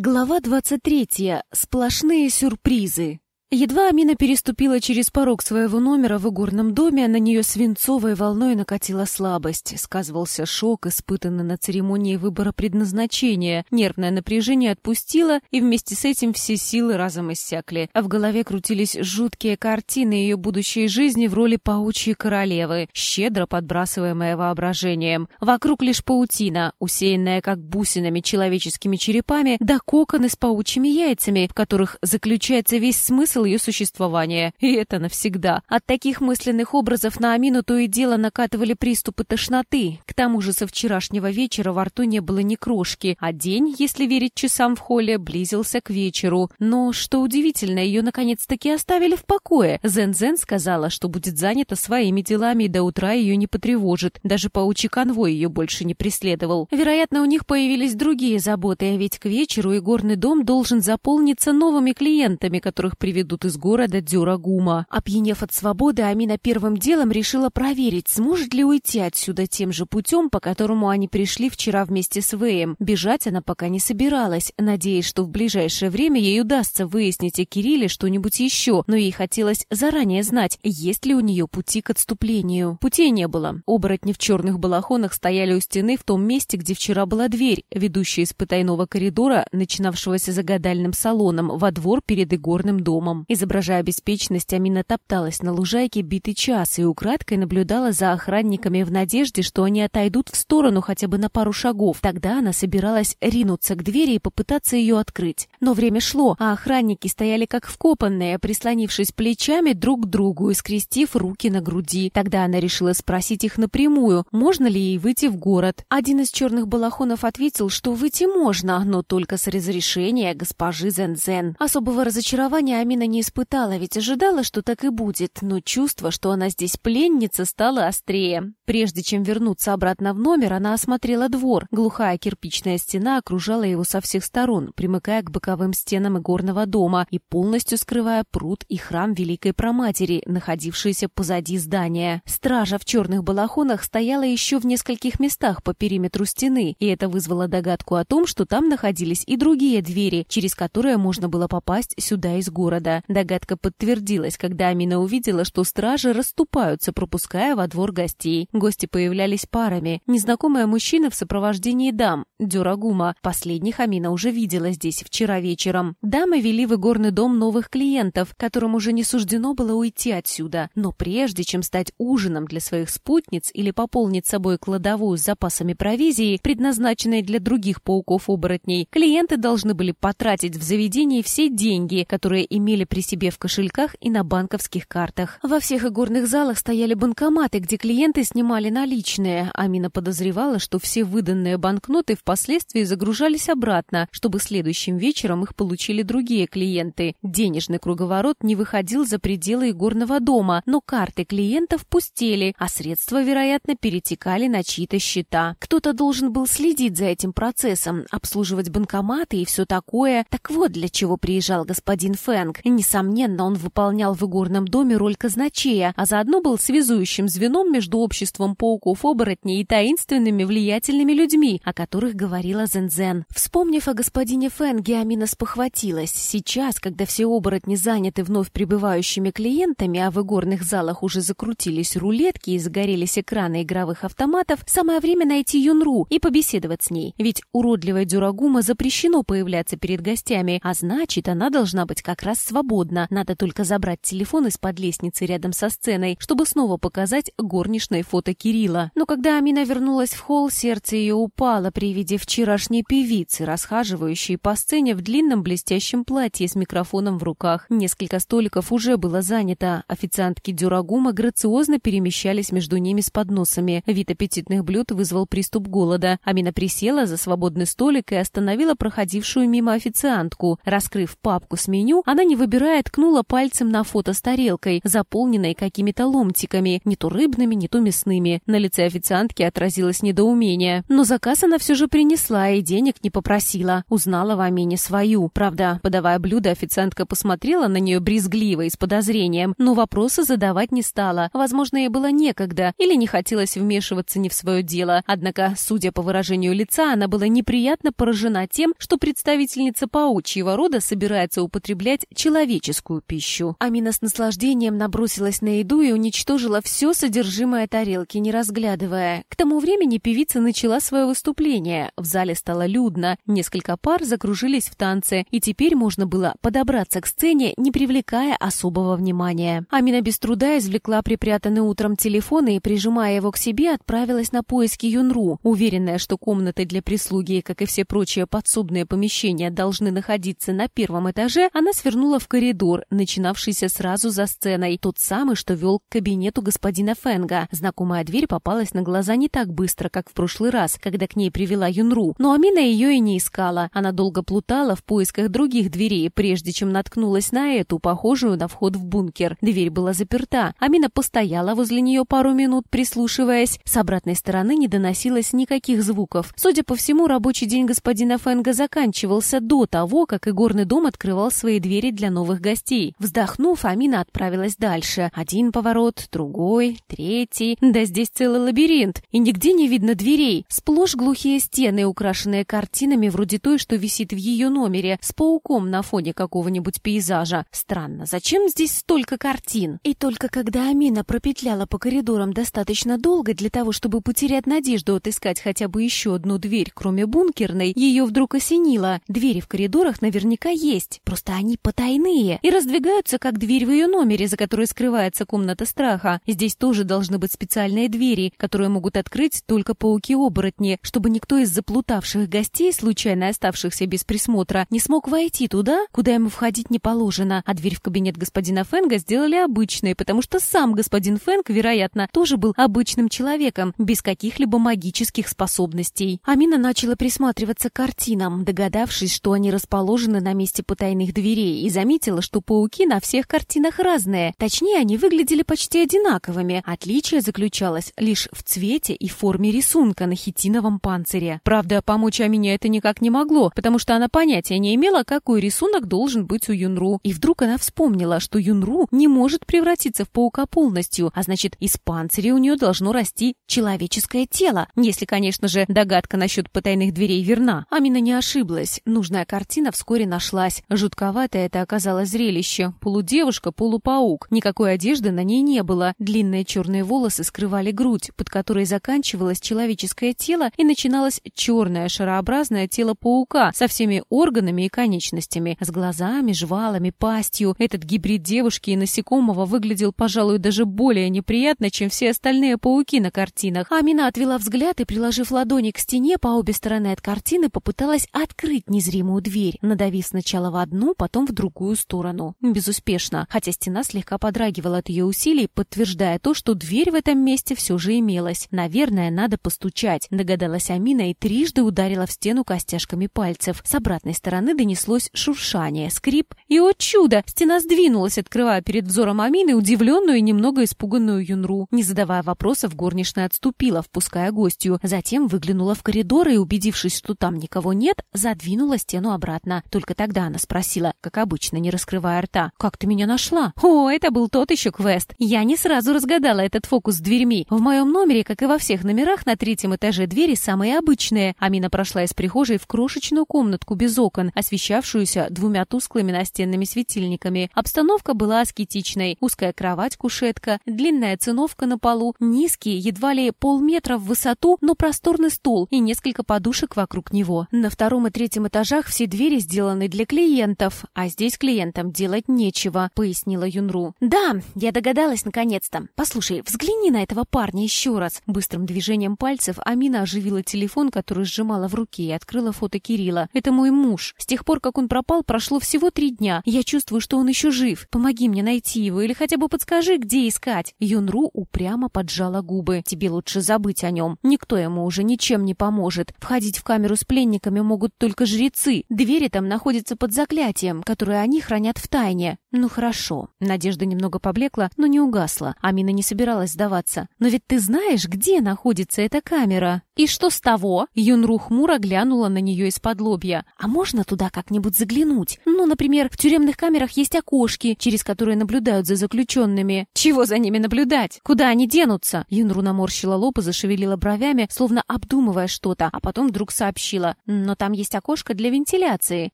Глава 23. Сплошные сюрпризы. Едва Амина переступила через порог своего номера в игорном доме, на нее свинцовой волной накатила слабость. Сказывался шок, испытанный на церемонии выбора предназначения. Нервное напряжение отпустило, и вместе с этим все силы разом иссякли. А в голове крутились жуткие картины ее будущей жизни в роли паучьей королевы, щедро подбрасываемая воображением. Вокруг лишь паутина, усеянная как бусинами человеческими черепами, да коконы с паучьими яйцами, в которых заключается весь смысл смысл ее существования. И это навсегда. От таких мысленных образов на Амину то и дело накатывали приступы тошноты. К тому же со вчерашнего вечера во рту не было ни крошки, а день, если верить часам в холле, близился к вечеру. Но, что удивительно, ее наконец-таки оставили в покое. Зен-Зен сказала, что будет занята своими делами и до утра ее не потревожит. Даже паучий конвой ее больше не преследовал. Вероятно, у них появились другие заботы, а ведь к вечеру игорный дом должен заполниться новыми клиентами, которых приведут едут из города Дюрагума. Опьянев от свободы, Амина первым делом решила проверить, сможет ли уйти отсюда тем же путем, по которому они пришли вчера вместе с Вэем. Бежать она пока не собиралась, надеясь, что в ближайшее время ей удастся выяснить о Кирилле что-нибудь еще, но ей хотелось заранее знать, есть ли у нее пути к отступлению. Путей не было. Оборотни в черных балахонах стояли у стены в том месте, где вчера была дверь, ведущая из потайного коридора, начинавшегося за гадальным салоном, во двор перед игорным домом. Изображая беспечность, Амина топталась на лужайке битый час и украдкой наблюдала за охранниками в надежде, что они отойдут в сторону хотя бы на пару шагов. Тогда она собиралась ринуться к двери и попытаться ее открыть. Но время шло, а охранники стояли как вкопанные, прислонившись плечами друг к другу и скрестив руки на груди. Тогда она решила спросить их напрямую, можно ли ей выйти в город. Один из черных балахонов ответил, что выйти можно, но только с разрешения госпожи Зен-Зен. Особого разочарования Амина не испытала, ведь ожидала, что так и будет, но чувство, что она здесь пленница, стало острее. Прежде чем вернуться обратно в номер, она осмотрела двор. Глухая кирпичная стена окружала его со всех сторон, примыкая к боковым стенам игорного дома и полностью скрывая пруд и храм Великой Проматери, находившиеся позади здания. Стража в черных балахонах стояла еще в нескольких местах по периметру стены, и это вызвало догадку о том, что там находились и другие двери, через которые можно было попасть сюда из города. Догадка подтвердилась, когда Амина увидела, что стражи расступаются, пропуская во двор гостей. Гости появлялись парами. Незнакомая мужчина в сопровождении дам, Дюрагума. Последних Амина уже видела здесь вчера вечером. Дамы вели в игорный дом новых клиентов, которым уже не суждено было уйти отсюда. Но прежде чем стать ужином для своих спутниц или пополнить собой кладовую с запасами провизии, предназначенной для других пауков-оборотней, клиенты должны были потратить в заведении все деньги, которые имели при себе в кошельках и на банковских картах. Во всех игорных залах стояли банкоматы, где клиенты снимали наличные. Амина подозревала, что все выданные банкноты впоследствии загружались обратно, чтобы следующим вечером их получили другие клиенты. Денежный круговорот не выходил за пределы игорного дома, но карты клиентов пустели, а средства, вероятно, перетекали на чьи-то счета. Кто-то должен был следить за этим процессом, обслуживать банкоматы и все такое. Так вот для чего приезжал господин Фэнк. Несомненно, он выполнял в игорном доме роль казначея, а заодно был связующим звеном между обществом пауков-оборотней и таинственными влиятельными людьми, о которых говорила Зензен. Вспомнив о господине Фенге, Амина спохватилась. Сейчас, когда все оборотни заняты вновь прибывающими клиентами, а в игорных залах уже закрутились рулетки и загорелись экраны игровых автоматов, самое время найти Юнру и побеседовать с ней. Ведь уродливой Дюрагума запрещено появляться перед гостями, а значит, она должна быть как раз свободна. Надо только забрать телефон из-под лестницы рядом со сценой, чтобы снова показать горничной фото Кирилла. Но когда Амина вернулась в холл, сердце ее упало при виде вчерашней певицы, расхаживающей по сцене в длинном блестящем платье с микрофоном в руках. Несколько столиков уже было занято. Официантки Дюрагума грациозно перемещались между ними с подносами. Вид аппетитных блюд вызвал приступ голода. Амина присела за свободный столик и остановила проходившую мимо официантку. Раскрыв папку с меню, она не выбирая, ткнула пальцем на фото с тарелкой, заполненной какими-то ломтиками, не то рыбными, не то мясными. На лице официантки отразилось недоумение. Но заказ она все же принесла и денег не попросила. Узнала в Амине свою. Правда, подавая блюдо, официантка посмотрела на нее брезгливо и с подозрением, но вопросы задавать не стала. Возможно, ей было некогда или не хотелось вмешиваться не в свое дело. Однако, судя по выражению лица, она была неприятно поражена тем, что представительница паучьего рода собирается употреблять человеческую пищу. Амина с наслаждением набросилась на еду и уничтожила все содержимое тарелки, не разглядывая. К тому времени певица начала свое выступление. В зале стало людно, несколько пар закружились в танце, и теперь можно было подобраться к сцене, не привлекая особого внимания. Амина без труда извлекла припрятанный утром телефон и, прижимая его к себе, отправилась на поиски Юнру, уверенная, что комнаты для прислуги, как и все прочие подсобные помещения, должны находиться на первом этаже, она свернула в коридор, начинавшийся сразу за сценой, тот самый, что вел к кабинету господина Фенга. Знакомая дверь попалась на глаза не так быстро, как в прошлый раз, когда к ней привела Юнру, но Амина ее и не искала. Она долго плутала в поисках других дверей, прежде чем наткнулась на эту, похожую на вход в бункер. Дверь была заперта. Амина постояла возле нее пару минут, прислушиваясь. С обратной стороны не доносилось никаких звуков. Судя по всему, рабочий день господина Фенга заканчивался до того, как игорный дом открывал свои двери для новых гостей. Вздохнув, Амина отправилась дальше. Один поворот, другой, третий. Да здесь целый лабиринт. И нигде не видно дверей. Сплошь глухие стены, украшенные картинами вроде той, что висит в ее номере, с пауком на фоне какого-нибудь пейзажа. Странно, зачем здесь столько картин? И только когда Амина пропетляла по коридорам достаточно долго для того, чтобы потерять надежду отыскать хотя бы еще одну дверь, кроме бункерной, ее вдруг осенило. Двери в коридорах наверняка есть, просто они потайные и раздвигаются, как дверь в ее номере, за которой скрывается комната страха. Здесь тоже должны быть специальные двери, которые могут открыть только пауки-оборотни, чтобы никто из заплутавших гостей, случайно оставшихся без присмотра, не смог войти туда, куда ему входить не положено, а дверь в кабинет господина Фэнга сделали обычной, потому что сам господин Фэнг, вероятно, тоже был обычным человеком, без каких-либо магических способностей. Амина начала присматриваться к картинам, догадавшись, что они расположены на месте потайных дверей, и заметила, что пауки на всех картинах разные. Точнее, они выглядели почти одинаковыми. Отличие заключалось лишь в цвете и форме рисунка на хитиновом панцире. Правда, помочь Амине это никак не могло, потому что она понятия не имела, какой рисунок должен быть у Юнру. И вдруг она вспомнила, что Юнру не может превратиться в паука полностью, а значит, из панциря у нее должно расти человеческое тело. Если, конечно же, догадка насчет потайных дверей верна. Амина не ошиблась. Нужная картина вскоре нашлась. Жутковатое это оказалось зрелище. Полудевушка, полупаук. Никакой одежды на ней не было. Длинные черные волосы скрывали грудь, под которой заканчивалось человеческое тело и начиналось черное шарообразное тело паука со всеми органами и конечностями, с глазами, жвалами, пастью. Этот гибрид девушки и насекомого выглядел, пожалуй, даже более неприятно, чем все остальные пауки на картинах. Амина отвела взгляд и, приложив ладони к стене по обе стороны от картины, попыталась открыть незримую дверь, надавив сначала в одну, потом в другую сторону. Безуспешно, хотя стена слегка подрагивала от ее усилий, подтверждая то, что дверь в этом месте все же имелась. Наверное, надо постучать, догадалась Амина и трижды ударила в стену костяшками пальцев. С обратной стороны донеслось шуршание, скрип, и, о чудо, стена сдвинулась, открывая перед взором Амины удивленную и немного испуганную Юнру. Не задавая вопросов, горничная отступила, впуская гостью. Затем выглянула в коридор и, убедившись, что там никого нет, задвинула стену обратно. Только тогда она спросила, как обычно, не раскрывая рта, «Как ты меня нашла?» «О, это был тот еще квест. Я не сразу разгадала этот фокус с дверьми. В моем номере, как и во всех номерах, на третьем этаже двери самые обычные. Амина прошла из прихожей в крошечную комнатку без окон, освещавшуюся двумя тусклыми настенными светильниками. Обстановка была аскетичной. Узкая кровать-кушетка, длинная циновка на полу, низкий, едва ли полметра в высоту, но просторный стол и несколько подушек вокруг него. На втором и третьем этажах все двери сделаны для клиентов, а здесь клиентам делать нечего, пояснила Юнру. Да, я догадалась наконец-то. Послушай, взгляни на этого парня еще раз. Быстрым движением пальцев Амина оживила телефон, который сжимала в руке, и открыла фото Кирилла. Это мой муж. С тех пор, как он пропал, прошло всего три дня. Я чувствую, что он еще жив. Помоги мне найти его или хотя бы подскажи, где искать. Юнру упрямо поджала губы. Тебе лучше забыть о нем. Никто ему уже ничем не поможет. Входить в камеру с пленниками могут только жрецы. Двери там находятся под заклятием, которое они хранят в тайне. Ну хорошо. Надежда немного поблекла, но не угасла. Амина не собиралась сдаваться. Но ведь ты знаешь, где находится эта камера? И что с того? Юнру хмуро глянула на нее из-под лобья. А можно туда как-нибудь заглянуть? Ну, например, в тюремных камерах есть окошки, через которые наблюдают за заключенными. Чего за ними наблюдать? Куда они денутся? Юнру наморщила лоб и зашевелила бровями, словно обдумывая что-то, а потом вдруг сообщила. Но там есть окошко для вентиляции.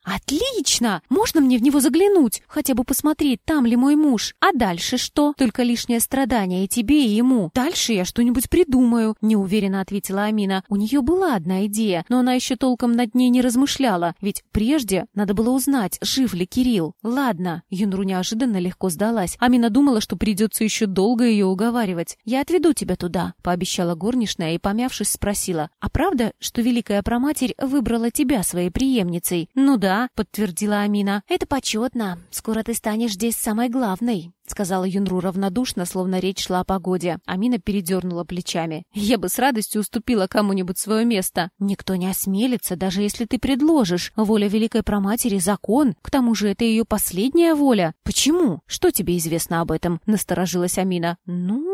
Отлично! Можно мне в него заглянуть? Хотя бы посмотреть, там ли мой муж. А дальше что? Только лишнее страдание и тебе, и ему. Дальше я что-нибудь придумаю, неуверенно ответила Амина. У нее была одна идея, но она еще толком над ней не размышляла, ведь прежде надо было узнать, жив ли Кирилл. Ладно, Юнру неожиданно легко сдалась. Амина думала, что придется еще долго ее уговаривать. Я отведу тебя туда, пообещала горничная и, помявшись, спросила. А правда, что великая проматерь выбрала тебя своей преемницей? Ну да, подтвердила Амина. Это почетно. Скоро ты станешь здесь самой главной. — сказала Юнру равнодушно, словно речь шла о погоде. Амина передернула плечами. «Я бы с радостью уступила кому-нибудь свое место. Никто не осмелится, даже если ты предложишь. Воля Великой Проматери — закон. К тому же это ее последняя воля. Почему? Что тебе известно об этом?» — насторожилась Амина. «Ну...» —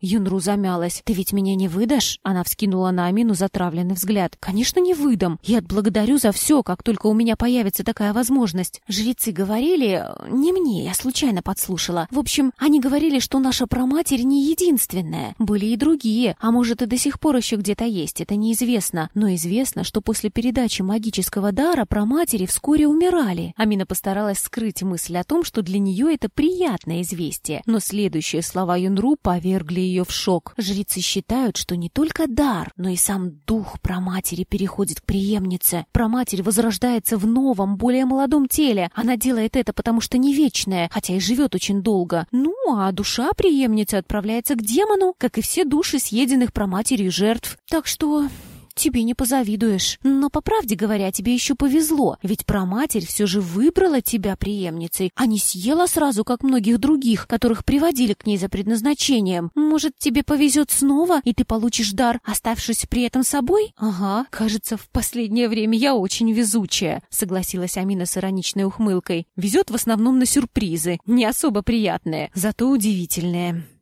Юнру замялась. «Ты ведь меня не выдашь?» Она вскинула на Амину затравленный взгляд. «Конечно, не выдам. Я отблагодарю за все, как только у меня появится такая возможность. Жрецы говорили... Не мне, я случайно подслушала. В общем, они говорили, что наша проматерь не единственная. Были и другие, а может и до сих пор еще где-то есть, это неизвестно. Но известно, что после передачи магического дара проматери вскоре умирали. Амина постаралась скрыть мысль о том, что для нее это приятное известие. Но следующие слова Юнру повергли ее в шок. Жрецы считают, что не только дар, но и сам дух проматери переходит к преемнице. Проматерь возрождается в новом, более молодом теле. Она делает это, потому что не вечная, хотя и живет очень долго. Ну, а душа преемницы отправляется к демону, как и все души съеденных проматерью жертв. Так что тебе не позавидуешь. Но, по правде говоря, тебе еще повезло, ведь проматерь все же выбрала тебя преемницей, а не съела сразу, как многих других, которых приводили к ней за предназначением. Может, тебе повезет снова, и ты получишь дар, оставшись при этом собой? Ага, кажется, в последнее время я очень везучая, согласилась Амина с ироничной ухмылкой. Везет в основном на сюрпризы, не особо приятные, зато удивительные.